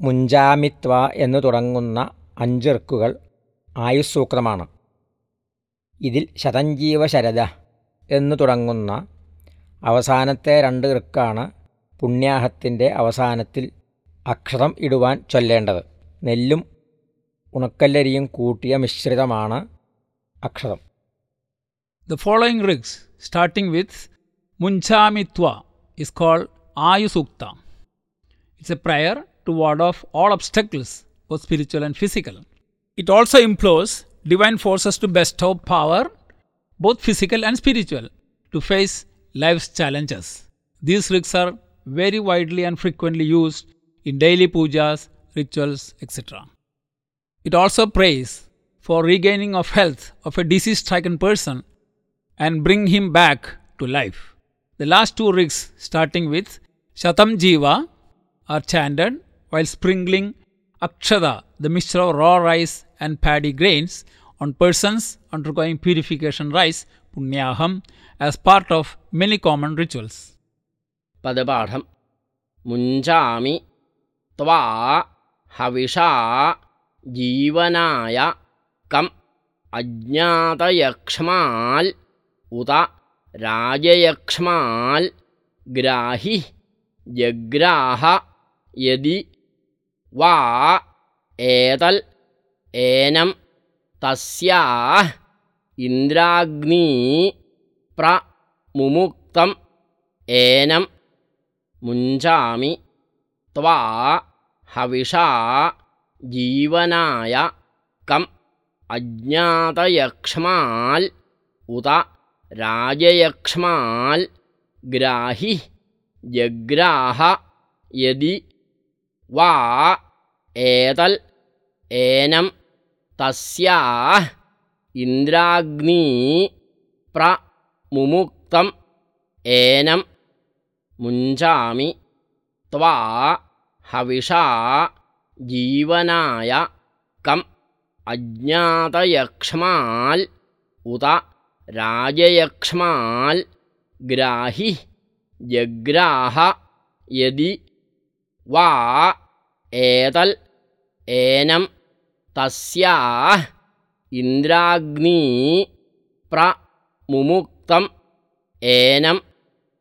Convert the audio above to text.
മുഞ്ചാമിത്വ എന്നു തുടങ്ങുന്ന അഞ്ചിർക്കുകൾ ആയുസ്സൂക്തമാണ്. ഇതിൽ ശതഞ്ജീവ ശരദ എന്നു തുടങ്ങുന്ന അവസാനത്തെ രണ്ട് ഋക്കാണ് പുണ്യാഹത്തിന്റെ അവസാനത്തിൽ അക്ഷരം ഇടുവാൻ ചൊല്ലേണ്ടത്. നെല്ലും ഉണക്കല്ലരിയും കൂട്ടിയ മിശ്രിതമാണ് അക്ഷരം ദ ഫോളോയിങ് റിക്സ് സ്റ്റാർട്ടിംഗ് വിത്ത് മുൻചാമിത്വ is called ആയുസൂക്ത it's a prayer to ward off all obstacles, both spiritual and physical. It also implores divine forces to bestow power, both physical and spiritual, to face life's challenges. These rigs are very widely and frequently used in daily pujas, rituals, etc. It also prays for regaining of health of a disease stricken person and bring him back to life. The last two rigs, starting with Shatam Jiva, are chanted while sprinkling Akshada, the mixture of raw rice and paddy grains, on persons undergoing purification rites, Punyaham, as part of many common rituals. പദപാഠം മുഞ്ചാമി ത്വാ ഹവിഷാ ജീവനായ come അജ്ഞാതയക്ഷ്മാൽ ഉത രാജയക്ഷ്മാൽ ഗ്രാഹി ജഗ്രാഹ യതി वा एतल् एनं तस्याः इन्द्राग्नी प्र इन्द्राग्नीप्रमुक्तम् एनं मुञ्चामि त्वा हविषा जीवनाय कम् अज्ञातयक्ष्माल् उत राजयक्ष्माल् ग्राहि जग्राह यदि वा एतल् एनं तस्याः इन्द्राग्नी प्र मुमुक्तम् एनं मुञ्चामि त्वा हविषा जीवनाय कम् अज्ञातयक्ष्माल् उत राजयक्ष्माल् ग्राहि जग्राह यदि வா ஏதல் ஏனம் தஸ்யா இந்திராக்னி பிர முமுக்தம் ஏனம்